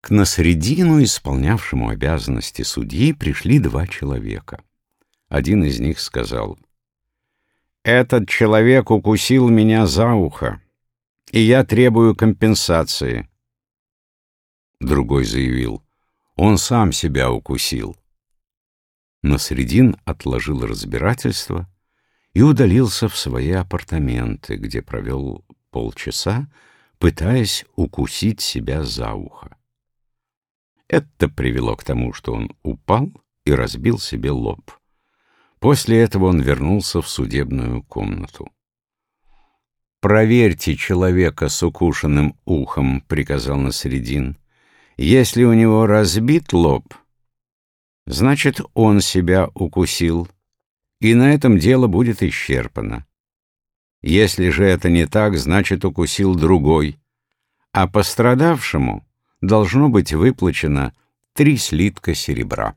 К Насредину, исполнявшему обязанности судьи, пришли два человека. Один из них сказал, «Этот человек укусил меня за ухо, и я требую компенсации». Другой заявил, «Он сам себя укусил». Насредин отложил разбирательство и удалился в свои апартаменты, где провел полчаса, пытаясь укусить себя за ухо. Это привело к тому, что он упал и разбил себе лоб. После этого он вернулся в судебную комнату. «Проверьте человека с укушенным ухом», — приказал Насредин. «Если у него разбит лоб, значит, он себя укусил, и на этом дело будет исчерпано. Если же это не так, значит, укусил другой, а пострадавшему должно быть выплачено три слитка серебра.